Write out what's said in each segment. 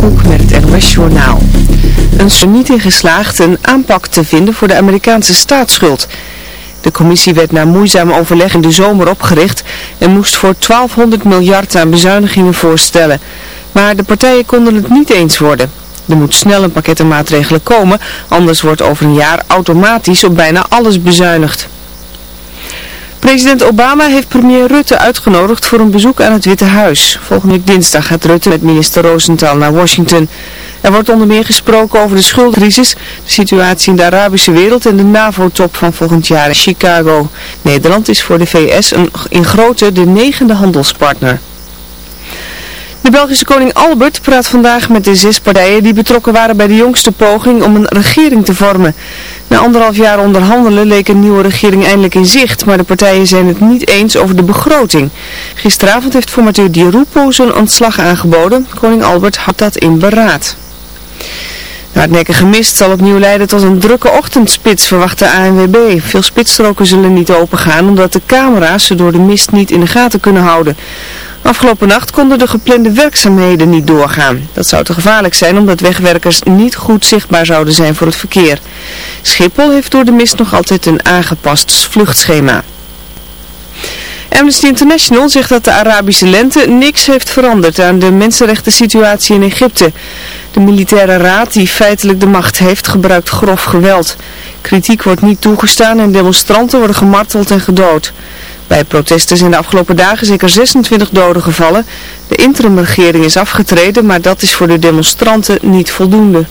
Koek met het NOS Journaal. Een is geslaagd een aanpak te vinden voor de Amerikaanse staatsschuld. De commissie werd na moeizaam overleg in de zomer opgericht en moest voor 1200 miljard aan bezuinigingen voorstellen. Maar de partijen konden het niet eens worden. Er moet snel een pakket aan maatregelen komen, anders wordt over een jaar automatisch op bijna alles bezuinigd. President Obama heeft premier Rutte uitgenodigd voor een bezoek aan het Witte Huis. Volgende dinsdag gaat Rutte met minister Rosenthal naar Washington. Er wordt onder meer gesproken over de schuldcrisis, de situatie in de Arabische wereld en de NAVO-top van volgend jaar in Chicago. Nederland is voor de VS een, in grootte de negende handelspartner. De Belgische koning Albert praat vandaag met de zes partijen die betrokken waren bij de jongste poging om een regering te vormen. Na anderhalf jaar onderhandelen leek een nieuwe regering eindelijk in zicht, maar de partijen zijn het niet eens over de begroting. Gisteravond heeft formateur Di Rupo zijn ontslag aangeboden. Koning Albert had dat in beraad. Na het nekkige mist zal opnieuw leiden tot een drukke ochtendspits, verwacht de ANWB. Veel spitsstroken zullen niet opengaan omdat de camera's ze door de mist niet in de gaten kunnen houden. Afgelopen nacht konden de geplande werkzaamheden niet doorgaan. Dat zou te gevaarlijk zijn omdat wegwerkers niet goed zichtbaar zouden zijn voor het verkeer. Schiphol heeft door de mist nog altijd een aangepast vluchtschema. Amnesty International zegt dat de Arabische lente niks heeft veranderd aan de mensenrechten situatie in Egypte. De militaire raad die feitelijk de macht heeft gebruikt grof geweld. Kritiek wordt niet toegestaan en demonstranten worden gemarteld en gedood. Bij protesten zijn de afgelopen dagen zeker 26 doden gevallen. De interimregering is afgetreden, maar dat is voor de demonstranten niet voldoende.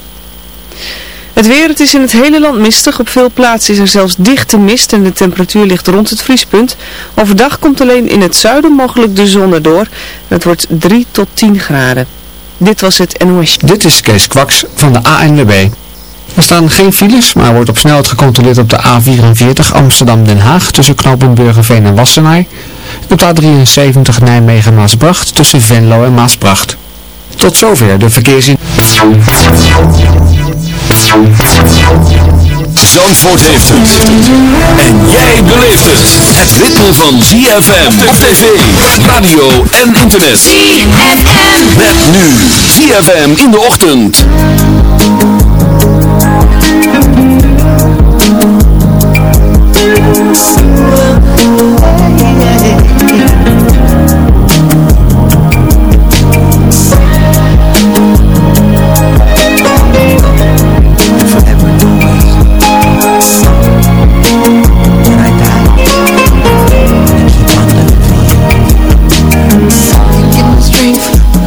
Het weer, het is in het hele land mistig. Op veel plaatsen is er zelfs dichte mist en de temperatuur ligt rond het vriespunt. Overdag komt alleen in het zuiden mogelijk de zon erdoor. Het wordt 3 tot 10 graden. Dit was het NOS. Dit is Kees Kwaks van de ANWB. Er staan geen files, maar wordt op snelheid gecontroleerd op de A44 Amsterdam-Den Haag tussen knooppunt Burgerveen en Wassenaar. En op de A73 Nijmegen-Maasbracht tussen Venlo en Maasbracht. Tot zover de verkeersin. Zandvoort heeft het. En jij beleeft het. Het ritme van ZFM op tv, radio en internet. ZFM. Met nu ZFM in de ochtend.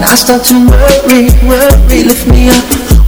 I start to worry, worry, lift me up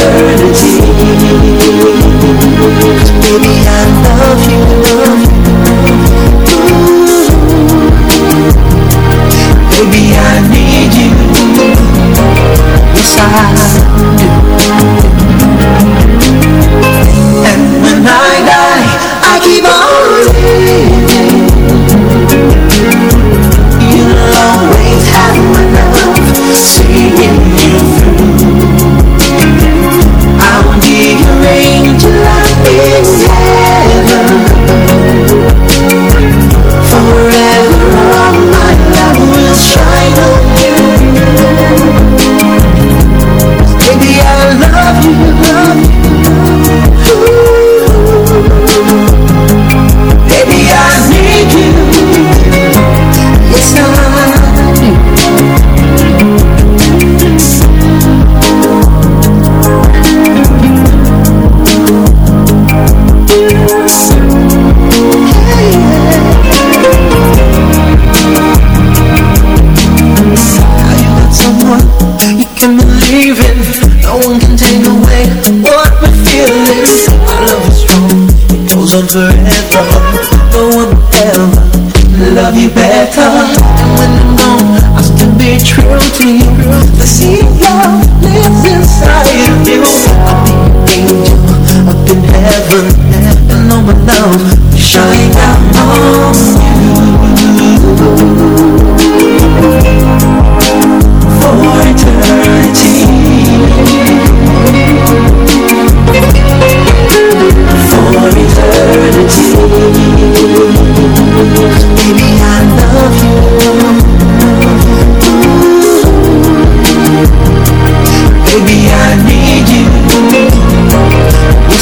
eternity. Cause baby I love you,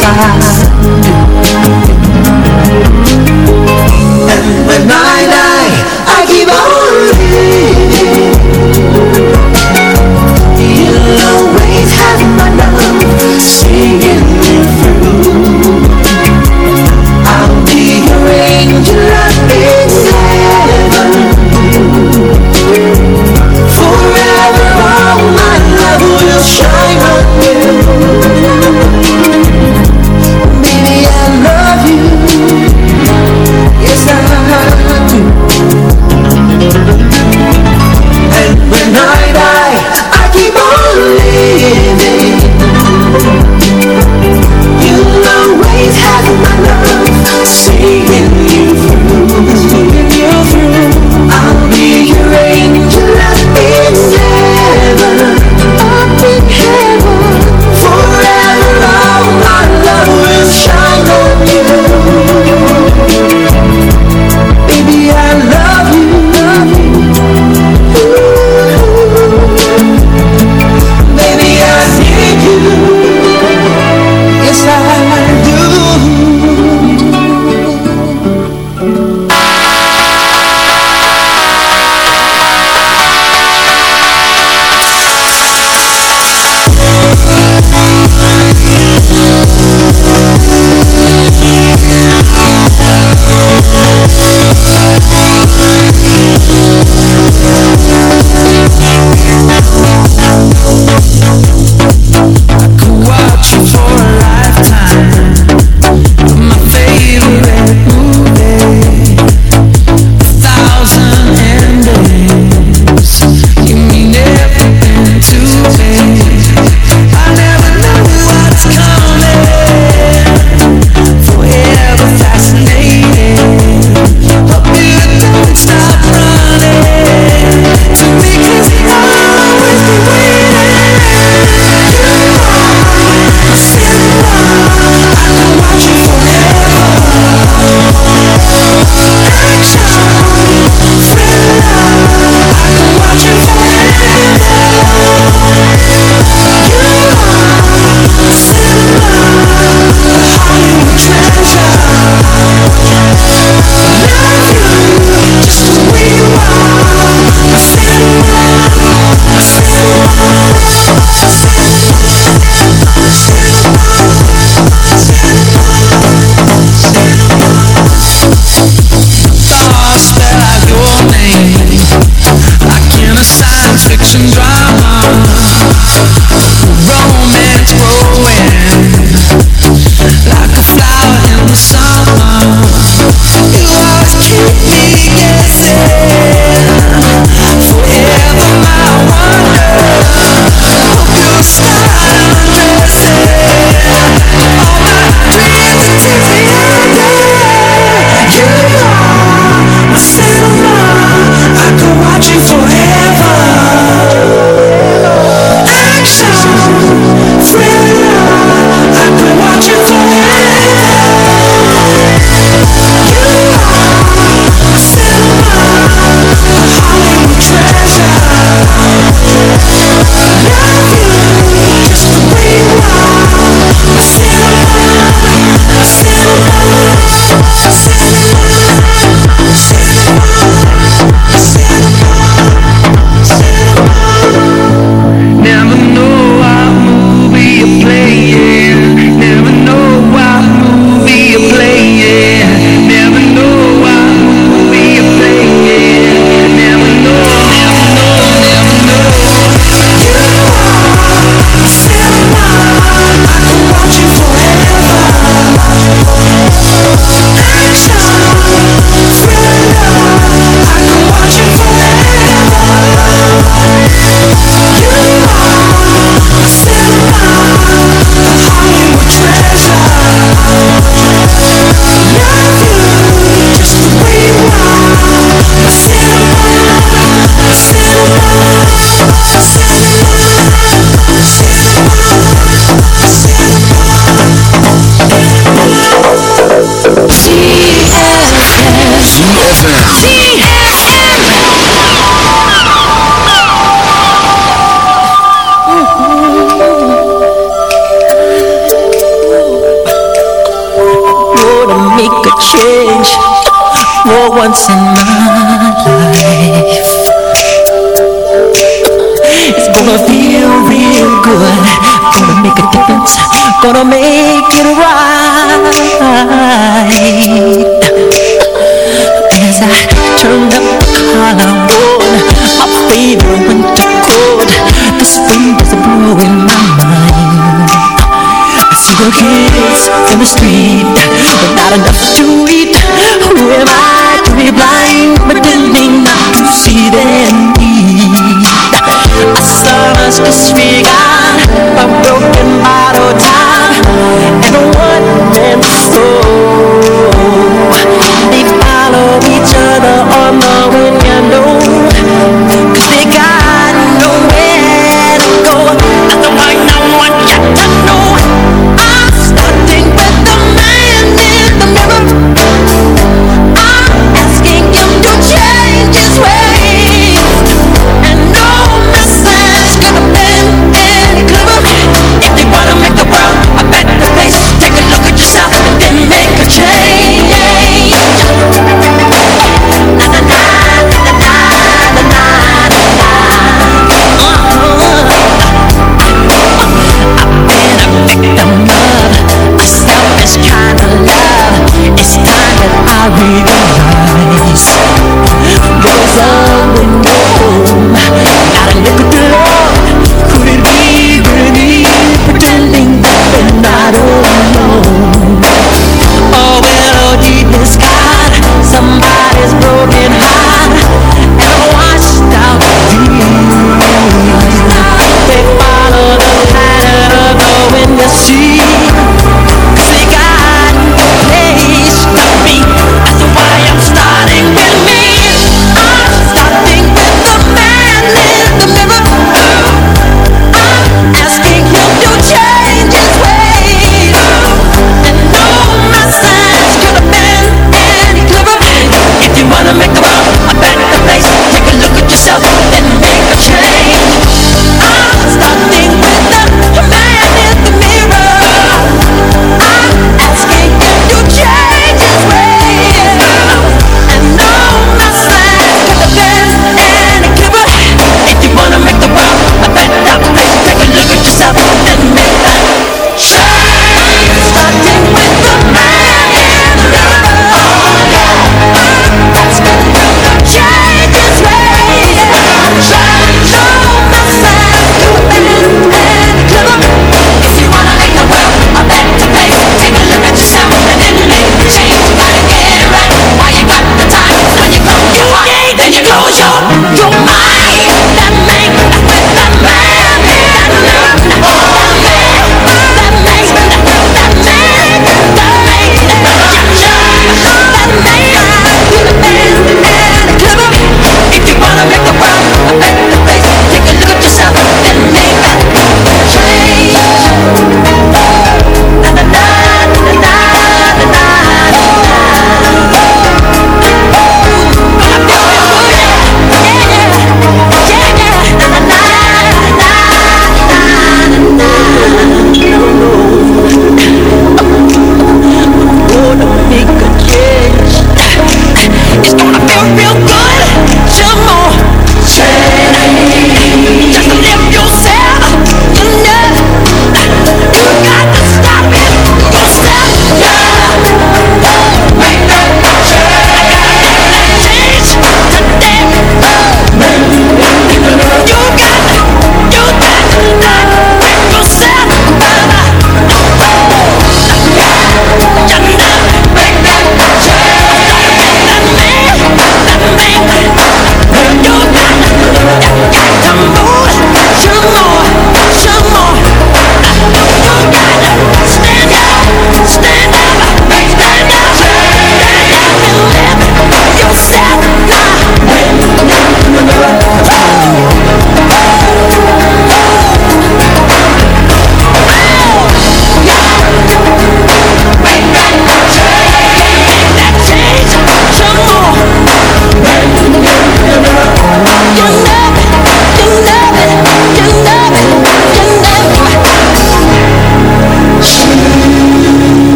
side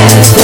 Yeah.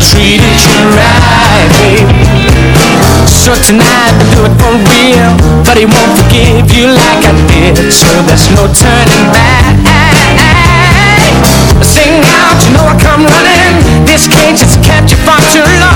Treated you right, baby So tonight I'll do it for real. But he won't forgive you like I did. So there's no turning back. Sing out, you know I come running. This cage has kept you far too long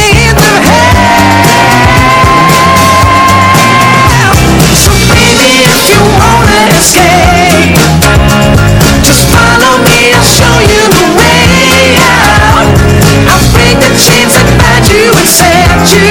주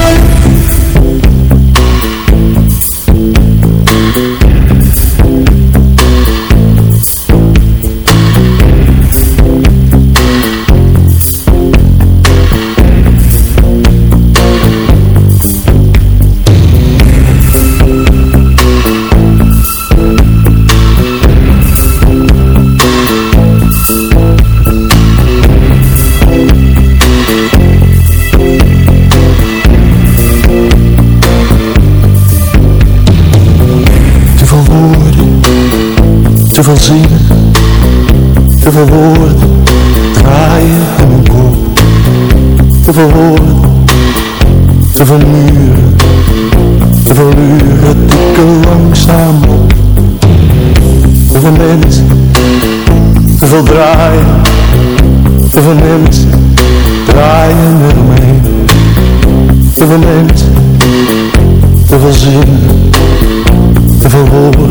Zinnen, te veel woorden draaien mijn kop. Te veel woorden, te veel muren, te veel uren tikken langzaam op. Te veel mensen, te veel draaien, te veel mensen draaien eromheen. Te veel mensen, te veel zinnen. Te veel woorden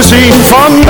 gezien vandaag.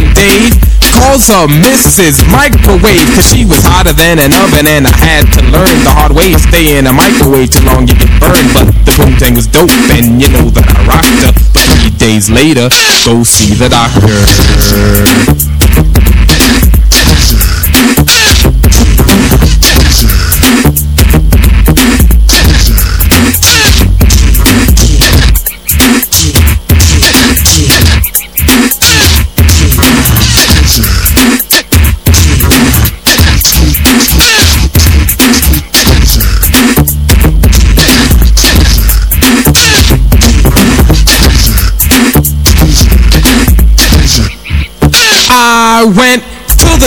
Dave. Calls her Mrs. Microwave Cause she was hotter than an oven and I had to learn the hard way Stay in a microwave too long you get burned. But the boom thing was dope and you know that I rocked her. But three days later, go see the doctor I went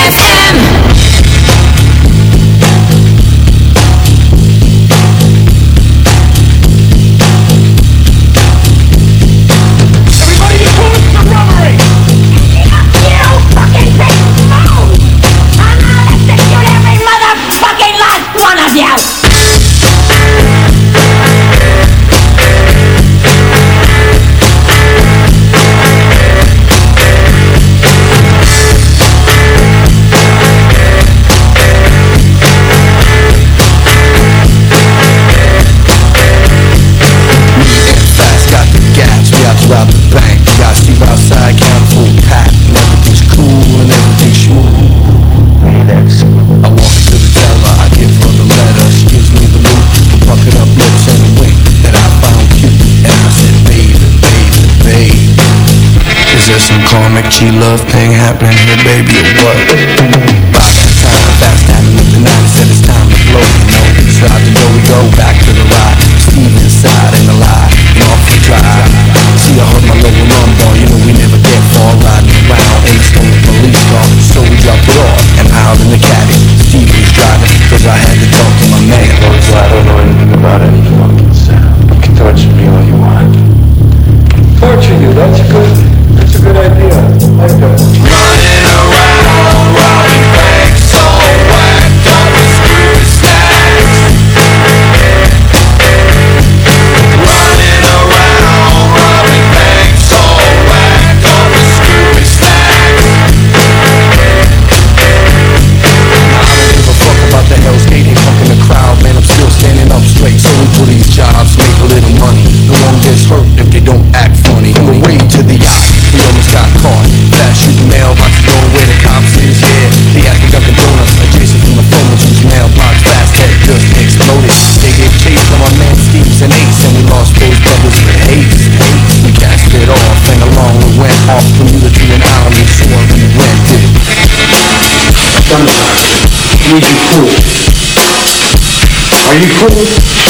ZFM some karmic G-love thing happening here, baby, or what? That time, fast the nine Said it's time to blow, you know out the door we go, back to the ride. Steve inside and the lie, off we drive. See, I heard my local lumbar, you know we never get far Riding around. In stolen police car So we dropped it off. And piled in the caddy Steve was driving, cause I had to talk to my man. So I don't know anything about any fucking sound. You can torture me all you want. Torture you, that's good, good idea. Like that Bigfoot.